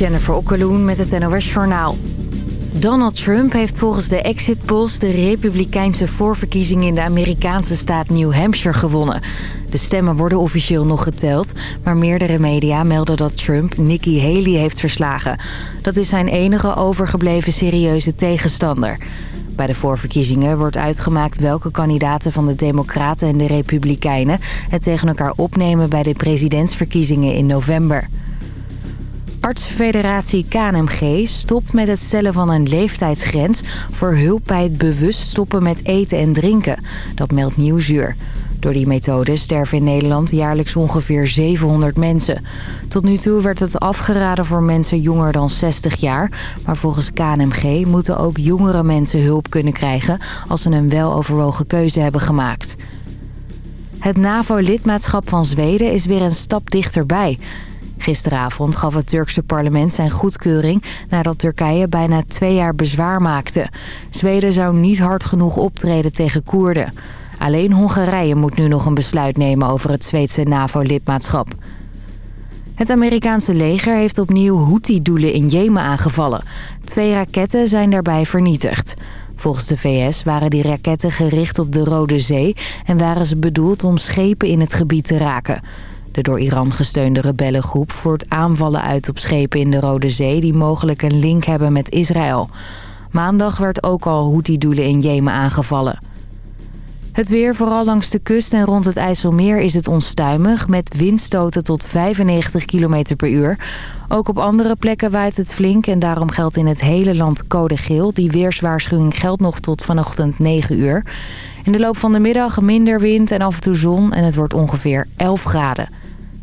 Jennifer Okkeloen met het NOS Journaal. Donald Trump heeft volgens de exit polls de republikeinse voorverkiezing in de Amerikaanse staat New Hampshire gewonnen. De stemmen worden officieel nog geteld, maar meerdere media melden dat Trump Nikki Haley heeft verslagen. Dat is zijn enige overgebleven serieuze tegenstander. Bij de voorverkiezingen wordt uitgemaakt welke kandidaten van de Democraten en de Republikeinen het tegen elkaar opnemen bij de presidentsverkiezingen in november. Artsenfederatie KNMG stopt met het stellen van een leeftijdsgrens... voor hulp bij het bewust stoppen met eten en drinken. Dat meldt Nieuwsuur. Door die methode sterven in Nederland jaarlijks ongeveer 700 mensen. Tot nu toe werd het afgeraden voor mensen jonger dan 60 jaar. Maar volgens KNMG moeten ook jongere mensen hulp kunnen krijgen... als ze een weloverwogen keuze hebben gemaakt. Het NAVO-lidmaatschap van Zweden is weer een stap dichterbij... Gisteravond gaf het Turkse parlement zijn goedkeuring nadat Turkije bijna twee jaar bezwaar maakte. Zweden zou niet hard genoeg optreden tegen Koerden. Alleen Hongarije moet nu nog een besluit nemen over het Zweedse NAVO-lidmaatschap. Het Amerikaanse leger heeft opnieuw Houthi-doelen in Jemen aangevallen. Twee raketten zijn daarbij vernietigd. Volgens de VS waren die raketten gericht op de Rode Zee... en waren ze bedoeld om schepen in het gebied te raken. De door Iran gesteunde rebellengroep voert aanvallen uit op schepen in de Rode Zee... die mogelijk een link hebben met Israël. Maandag werd ook al Houthi-doelen in Jemen aangevallen. Het weer, vooral langs de kust en rond het IJsselmeer, is het onstuimig... met windstoten tot 95 km per uur. Ook op andere plekken waait het flink en daarom geldt in het hele land code geel. Die weerswaarschuwing geldt nog tot vanochtend 9 uur. In de loop van de middag minder wind en af en toe zon en het wordt ongeveer 11 graden.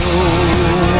know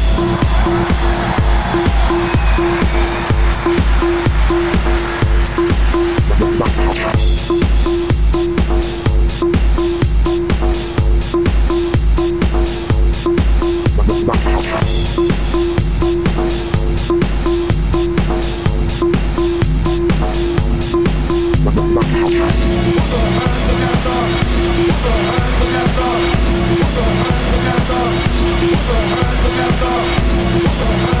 zo een huis, wat.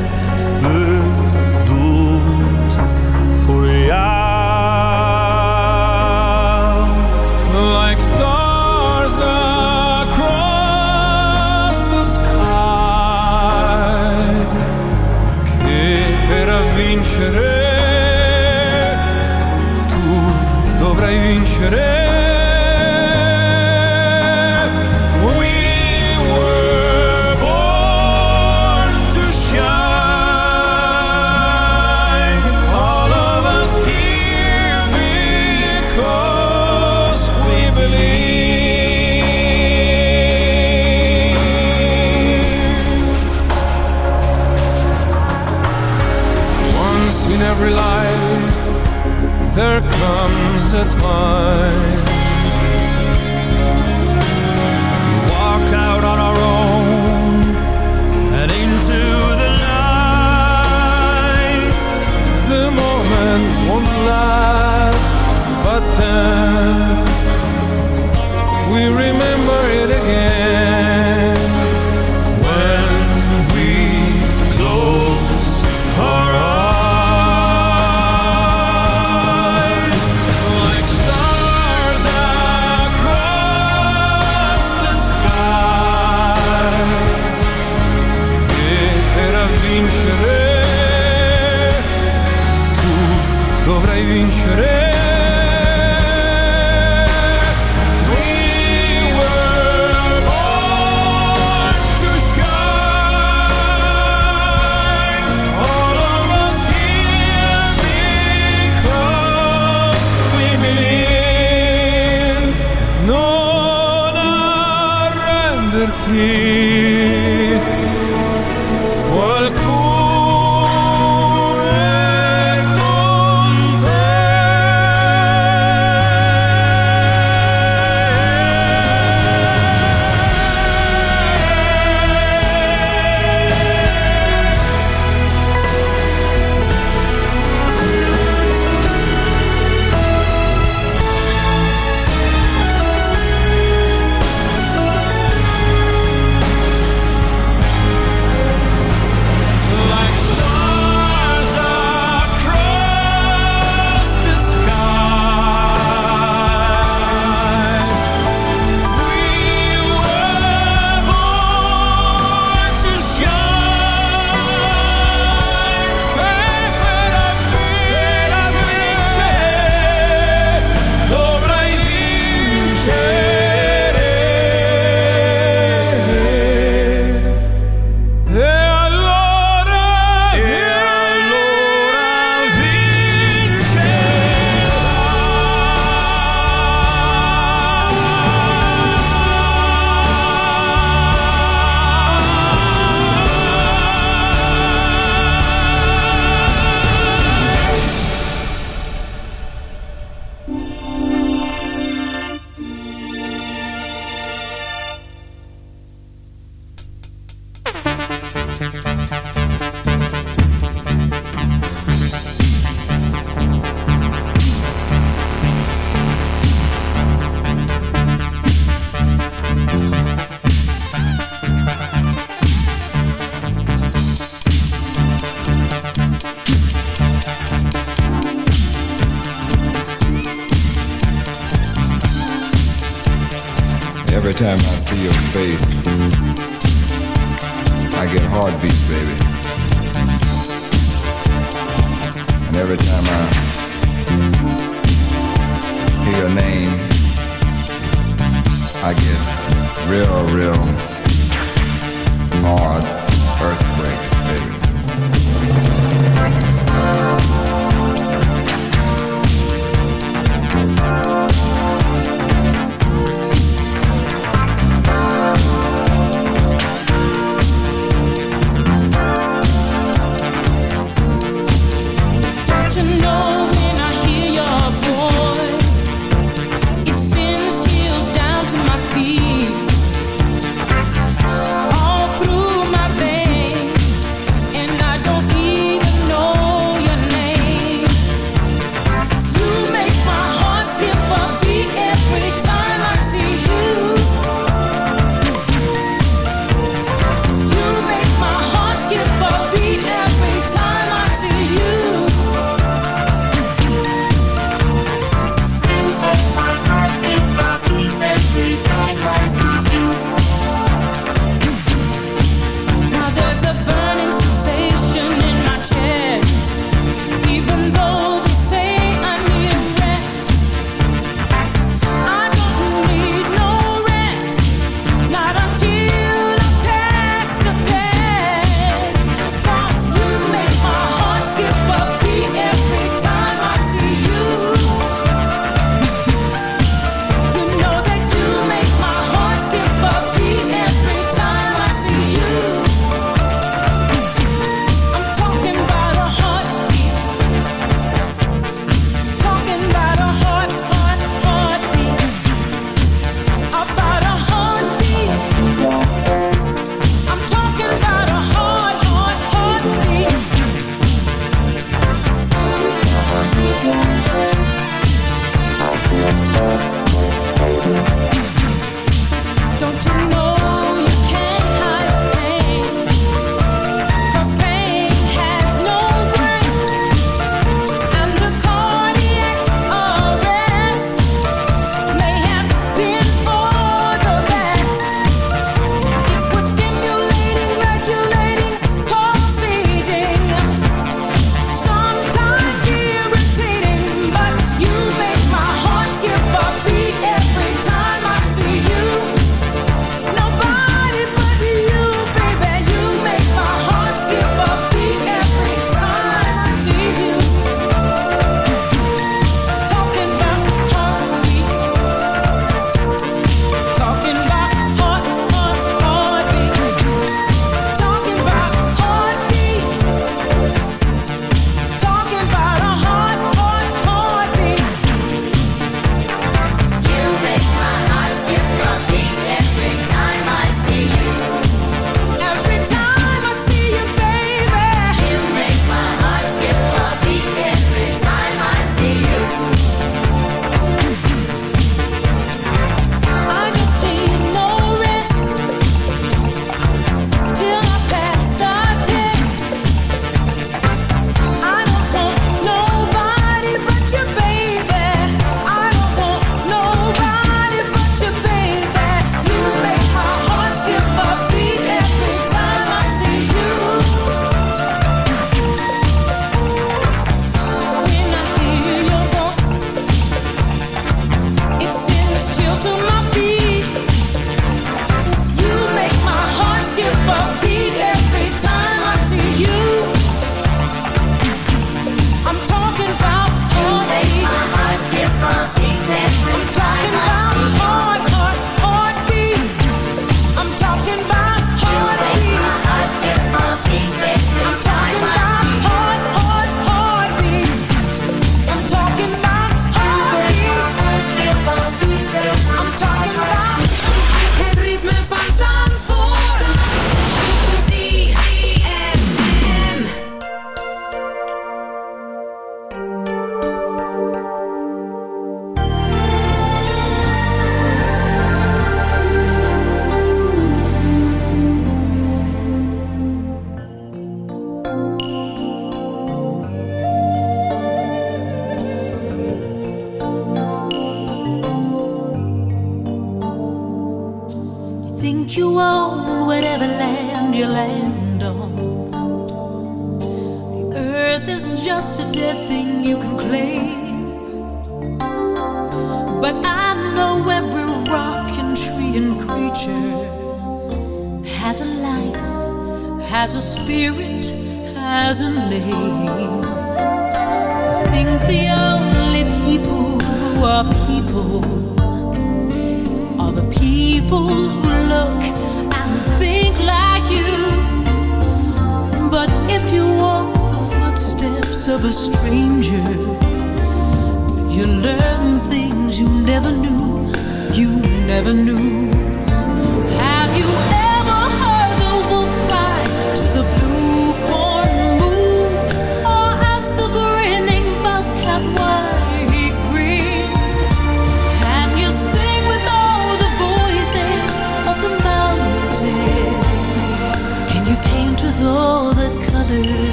there comes a time.